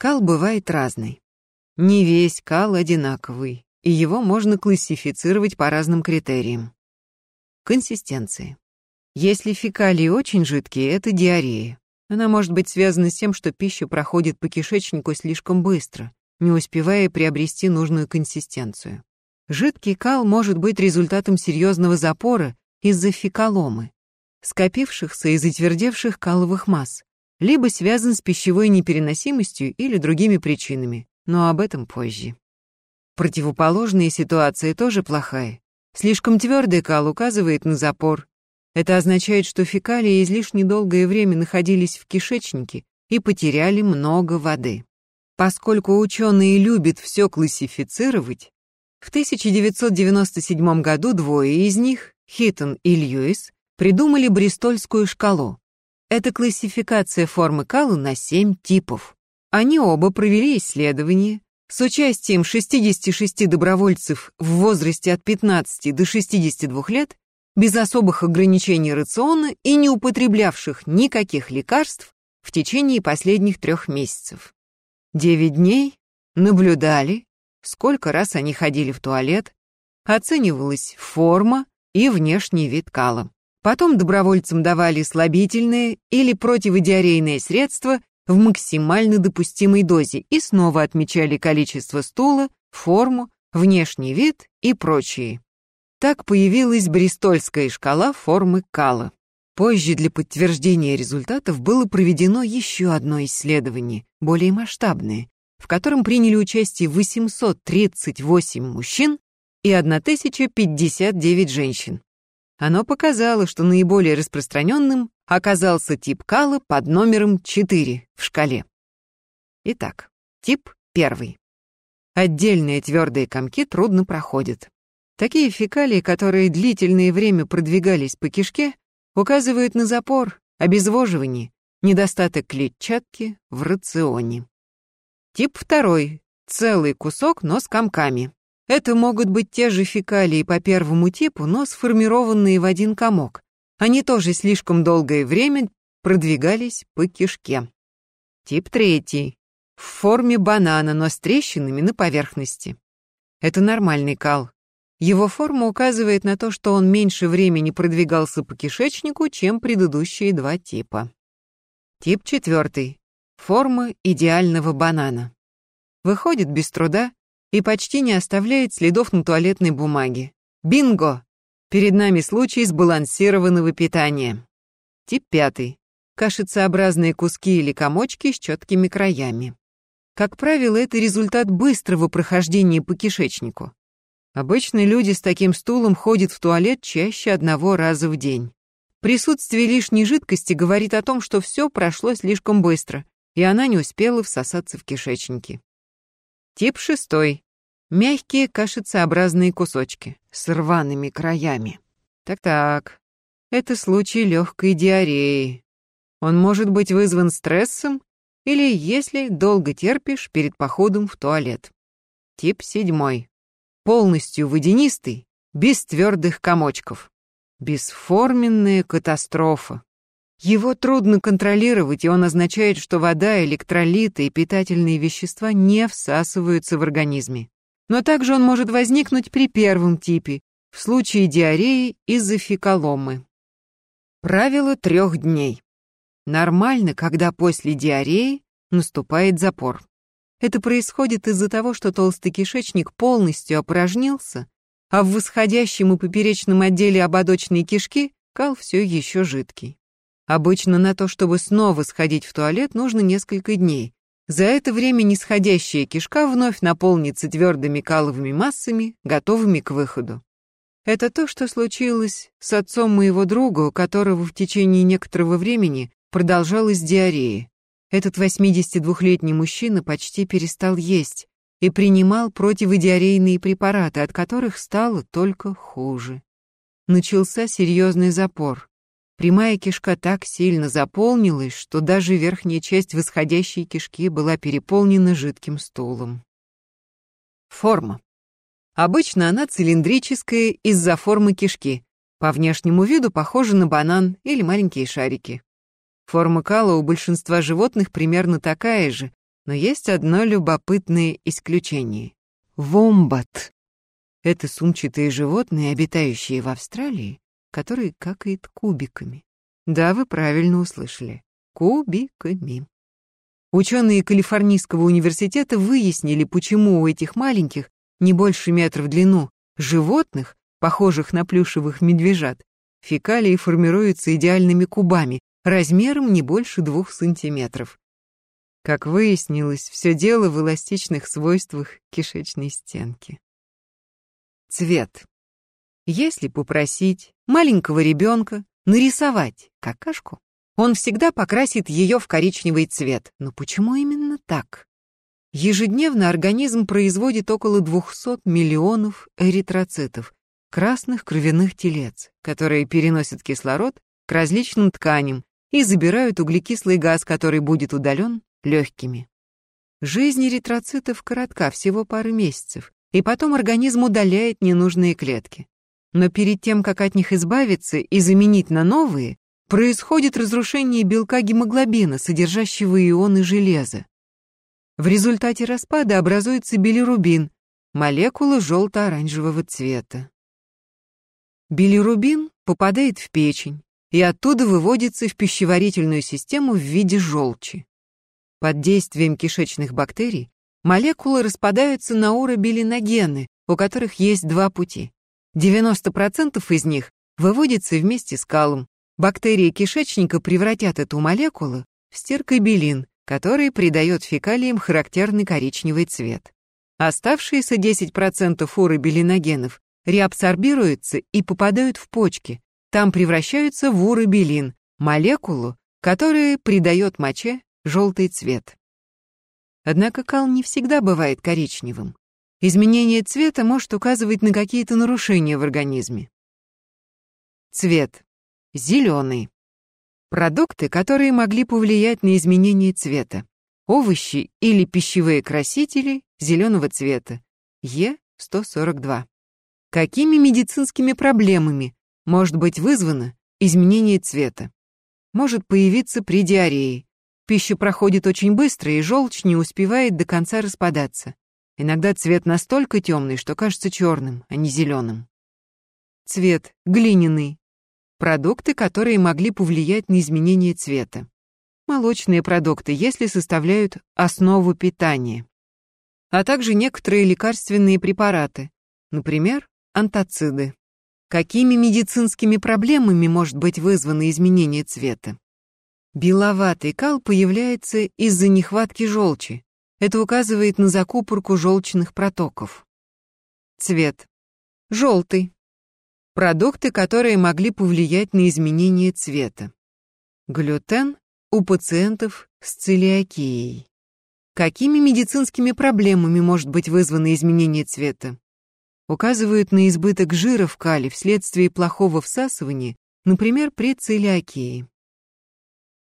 Кал бывает разный. Не весь кал одинаковый, и его можно классифицировать по разным критериям. Консистенции. Если фекалии очень жидкие, это диарея. Она может быть связана с тем, что пища проходит по кишечнику слишком быстро, не успевая приобрести нужную консистенцию. Жидкий кал может быть результатом серьезного запора из-за фекаломы, скопившихся и затвердевших каловых масс, либо связан с пищевой непереносимостью или другими причинами, но об этом позже. Противоположная ситуация тоже плохая. Слишком твердый кал указывает на запор. Это означает, что фекалии излишне долгое время находились в кишечнике и потеряли много воды. Поскольку ученые любят все классифицировать, в 1997 году двое из них, Хиттон и Льюис, придумали Бристольскую шкалу. Это классификация формы кала на семь типов. Они оба провели исследование с участием 66 добровольцев в возрасте от 15 до 62 лет, без особых ограничений рациона и не употреблявших никаких лекарств в течение последних трех месяцев. Девять дней наблюдали, сколько раз они ходили в туалет, оценивалась форма и внешний вид кала. Потом добровольцам давали слабительные или противодиарейные средства в максимально допустимой дозе и снова отмечали количество стула, форму, внешний вид и прочие. Так появилась Бристольская шкала формы кала. Позже для подтверждения результатов было проведено еще одно исследование, более масштабное, в котором приняли участие 838 мужчин и 1059 женщин. Оно показало, что наиболее распространенным оказался тип кала под номером 4 в шкале. Итак, тип первый. Отдельные твердые комки трудно проходят. Такие фекалии, которые длительное время продвигались по кишке, указывают на запор, обезвоживание, недостаток клетчатки в рационе. Тип второй. Целый кусок, но с комками. Это могут быть те же фекалии по первому типу, но сформированные в один комок. Они тоже слишком долгое время продвигались по кишке. Тип третий. В форме банана, но с трещинами на поверхности. Это нормальный кал. Его форма указывает на то, что он меньше времени продвигался по кишечнику, чем предыдущие два типа. Тип четвертый. Форма идеального банана. Выходит без труда и почти не оставляет следов на туалетной бумаге. Бинго! Перед нами случай сбалансированного питания. Тип пятый. Кашицеобразные куски или комочки с четкими краями. Как правило, это результат быстрого прохождения по кишечнику. Обычно люди с таким стулом ходят в туалет чаще одного раза в день. Присутствие лишней жидкости говорит о том, что все прошло слишком быстро, и она не успела всосаться в кишечнике. Тип шестой. Мягкие кашицеобразные кусочки с рваными краями. Так-так, это случай легкой диареи. Он может быть вызван стрессом или если долго терпишь перед походом в туалет. Тип седьмой. Полностью водянистый, без твердых комочков. Бесформенная катастрофа. Его трудно контролировать, и он означает, что вода, электролиты и питательные вещества не всасываются в организме. Но также он может возникнуть при первом типе, в случае диареи из-за фекаломы. Правило трех дней. Нормально, когда после диареи наступает запор. Это происходит из-за того, что толстый кишечник полностью опорожнился, а в восходящем и поперечном отделе ободочной кишки кал все еще жидкий. Обычно на то, чтобы снова сходить в туалет, нужно несколько дней. За это время нисходящая кишка вновь наполнится твердыми каловыми массами, готовыми к выходу. Это то, что случилось с отцом моего друга, у которого в течение некоторого времени продолжалась диарея. Этот 82-летний мужчина почти перестал есть и принимал противодиарейные препараты, от которых стало только хуже. Начался серьезный запор. Прямая кишка так сильно заполнилась, что даже верхняя часть восходящей кишки была переполнена жидким стулом. Форма. Обычно она цилиндрическая из-за формы кишки. По внешнему виду похожа на банан или маленькие шарики. Форма кала у большинства животных примерно такая же, Но есть одно любопытное исключение. Вомбат. Это сумчатые животные, обитающие в Австралии, которые какают кубиками. Да, вы правильно услышали. Кубиками. Ученые Калифорнийского университета выяснили, почему у этих маленьких, не больше метра в длину, животных, похожих на плюшевых медвежат, фекалии формируются идеальными кубами, размером не больше двух сантиметров. Как выяснилось, все дело в эластичных свойствах кишечной стенки. Цвет. Если попросить маленького ребенка нарисовать какашку, он всегда покрасит ее в коричневый цвет. Но почему именно так? Ежедневно организм производит около 200 миллионов эритроцитов, красных кровяных телец, которые переносят кислород к различным тканям и забирают углекислый газ, который будет удален легкими. Жизнь эритроцитов коротка, всего пары месяцев, и потом организм удаляет ненужные клетки. Но перед тем, как от них избавиться и заменить на новые, происходит разрушение белка гемоглобина, содержащего ионы железа. В результате распада образуется билирубин, молекула желто-оранжевого цвета. Билирубин попадает в печень и оттуда выводится в пищеварительную систему в виде желчи. Под действием кишечных бактерий молекулы распадаются на уробилиногены, у которых есть два пути. 90% из них выводятся вместе с калом. Бактерии кишечника превратят эту молекулу в стеркобилин, который придает фекалиям характерный коричневый цвет. Оставшиеся 10% уробилиногенов реабсорбируются и попадают в почки. Там превращаются в уробилин, молекулу, которая придает моче желтый цвет. Однако кал не всегда бывает коричневым. Изменение цвета может указывать на какие-то нарушения в организме. Цвет. Зеленый. Продукты, которые могли повлиять на изменение цвета. Овощи или пищевые красители зеленого цвета. Е142. Какими медицинскими проблемами может быть вызвано изменение цвета? Может появиться при диарее, Пища проходит очень быстро, и желчь не успевает до конца распадаться. Иногда цвет настолько темный, что кажется черным, а не зеленым. Цвет глиняный. Продукты, которые могли повлиять на изменение цвета. Молочные продукты, если составляют основу питания. А также некоторые лекарственные препараты, например, антациды. Какими медицинскими проблемами может быть вызвано изменение цвета? Беловатый кал появляется из-за нехватки желчи. Это указывает на закупорку желчных протоков. Цвет. Желтый. Продукты, которые могли повлиять на изменение цвета. Глютен у пациентов с целиакией. Какими медицинскими проблемами может быть вызвано изменение цвета? Указывают на избыток жира в кале вследствие плохого всасывания, например, при целиакии.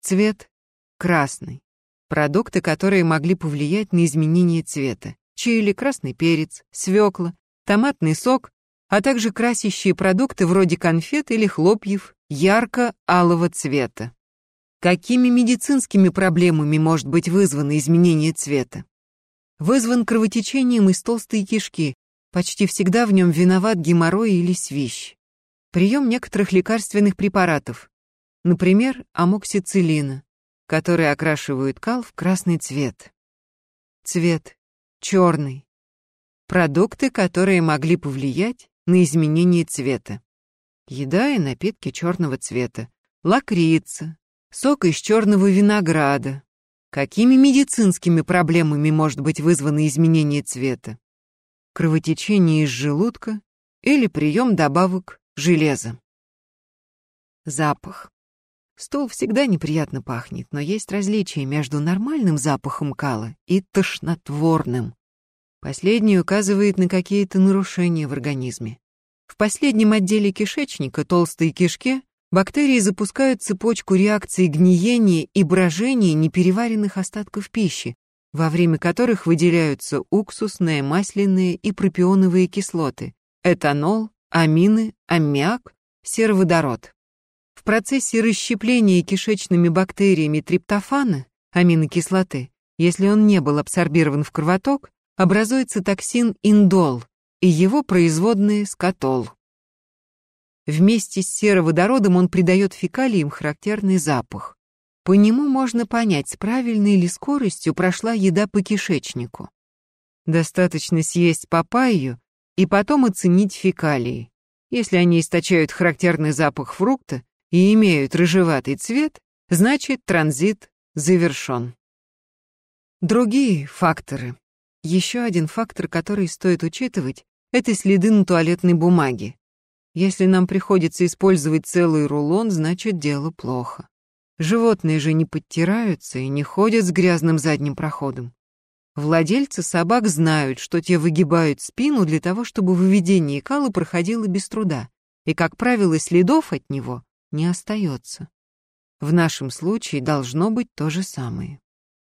Цвет – красный. Продукты, которые могли повлиять на изменение цвета. Чили, красный перец, свекла, томатный сок, а также красящие продукты вроде конфет или хлопьев ярко-алого цвета. Какими медицинскими проблемами может быть вызвано изменение цвета? Вызван кровотечением из толстой кишки. Почти всегда в нем виноват геморрой или свищ. Прием некоторых лекарственных препаратов, Например, амоксициллина, которые окрашивают кал в красный цвет. Цвет черный. Продукты, которые могли повлиять на изменение цвета. Еда и напитки черного цвета. Лакрица, сок из черного винограда. Какими медицинскими проблемами может быть вызвано изменение цвета? Кровотечение из желудка или прием добавок железа. Запах. Стол всегда неприятно пахнет, но есть различие между нормальным запахом кала и тошнотворным. Последний указывает на какие-то нарушения в организме. В последнем отделе кишечника, толстой кишке, бактерии запускают цепочку реакций гниения и брожения непереваренных остатков пищи, во время которых выделяются уксусные, масляные и пропионовые кислоты, этанол, амины, аммиак, сероводород процессе расщепления кишечными бактериями триптофана, аминокислоты, Если он не был абсорбирован в кровоток, образуется токсин индол и его производные скотол. Вместе с сероводородом он придает фекалиям характерный запах. По нему можно понять, с правильной ли скоростью прошла еда по кишечнику. Достаточно съесть папайю и потом оценить фекалии. Если они источают характерный запах фрукта и имеют рыжеватый цвет, значит транзит завершен. Другие факторы. Еще один фактор, который стоит учитывать, это следы на туалетной бумаге. Если нам приходится использовать целый рулон, значит дело плохо. Животные же не подтираются и не ходят с грязным задним проходом. Владельцы собак знают, что те выгибают спину для того, чтобы выведение кала проходило без труда, и, как правило, следов от него не остается. В нашем случае должно быть то же самое.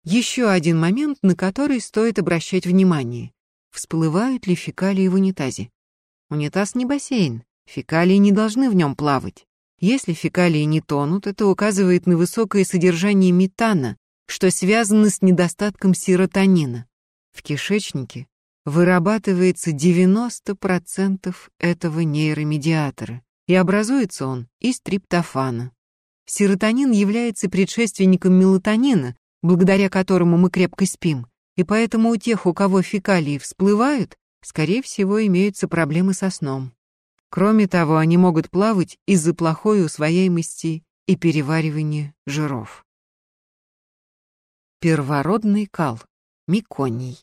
Еще один момент, на который стоит обращать внимание. Всплывают ли фекалии в унитазе? Унитаз не бассейн, фекалии не должны в нем плавать. Если фекалии не тонут, это указывает на высокое содержание метана, что связано с недостатком серотонина. В кишечнике вырабатывается 90% этого нейромедиатора, и образуется он из триптофана. Серотонин является предшественником мелатонина, благодаря которому мы крепко спим, и поэтому у тех, у кого фекалии всплывают, скорее всего, имеются проблемы со сном. Кроме того, они могут плавать из-за плохой усвояемости и переваривания жиров. Первородный кал, меконий.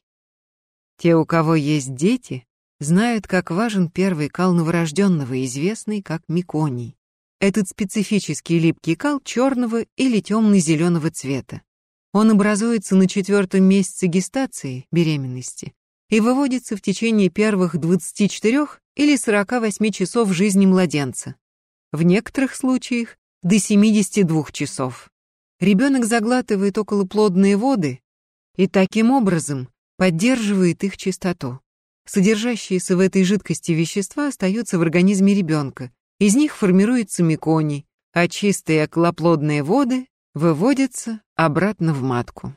Те, у кого есть дети, знают, как важен первый кал новорожденного, известный как меконий. Этот специфический липкий кал черного или темно-зеленого цвета. Он образуется на четвертом месяце гестации, беременности, и выводится в течение первых 24 или 48 часов жизни младенца. В некоторых случаях до 72 часов. Ребенок заглатывает околоплодные воды и таким образом поддерживает их чистоту. Содержащиеся в этой жидкости вещества остаются в организме ребенка. Из них формируется меконий, а чистые околоплодные воды выводятся обратно в матку.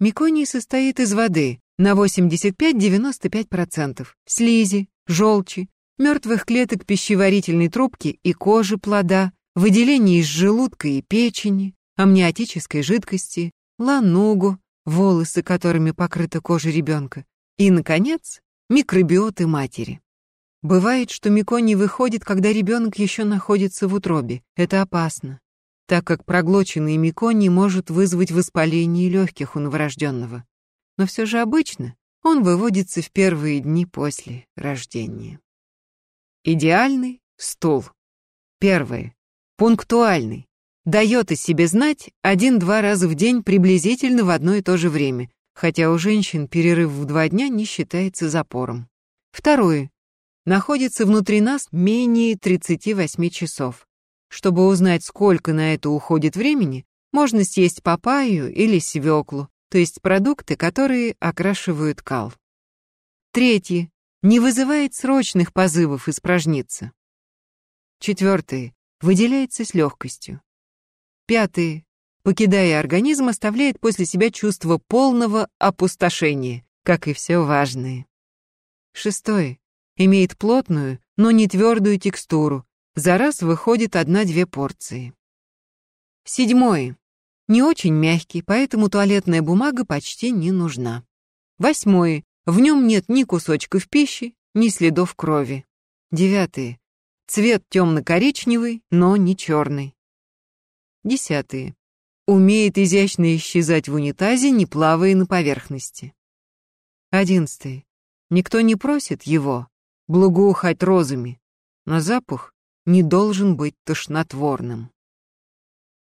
Меконий состоит из воды, на 85-95%, слизи, желчи, мертвых клеток пищеварительной трубки и кожи плода, выделений из желудка и печени, амниотической жидкости, ланугу, волосы, которыми покрыта кожа ребенка, и, наконец, микробиоты матери. Бывает, что меконий выходит, когда ребенок еще находится в утробе. Это опасно, так как проглоченный меконий может вызвать воспаление легких у новорожденного но все же обычно он выводится в первые дни после рождения. Идеальный стул. Первое. Пунктуальный. Дает о себе знать один-два раза в день приблизительно в одно и то же время, хотя у женщин перерыв в два дня не считается запором. Второе. Находится внутри нас менее 38 часов. Чтобы узнать, сколько на это уходит времени, можно съесть папайю или свеклу, то есть продукты, которые окрашивают кал. Третье. Не вызывает срочных позывов испражниться. Четвертое. Выделяется с легкостью. Пятое. Покидая организм, оставляет после себя чувство полного опустошения, как и все важное. Шестое. Имеет плотную, но не твердую текстуру. За раз выходит одна-две порции. Седьмое. Не очень мягкий, поэтому туалетная бумага почти не нужна. Восьмое. В нем нет ни кусочков пищи, ни следов крови. Девятое. Цвет темно-коричневый, но не черный. Десятое. Умеет изящно исчезать в унитазе, не плавая на поверхности. Одиннадцатое. Никто не просит его благоухать розами, но запах не должен быть тошнотворным.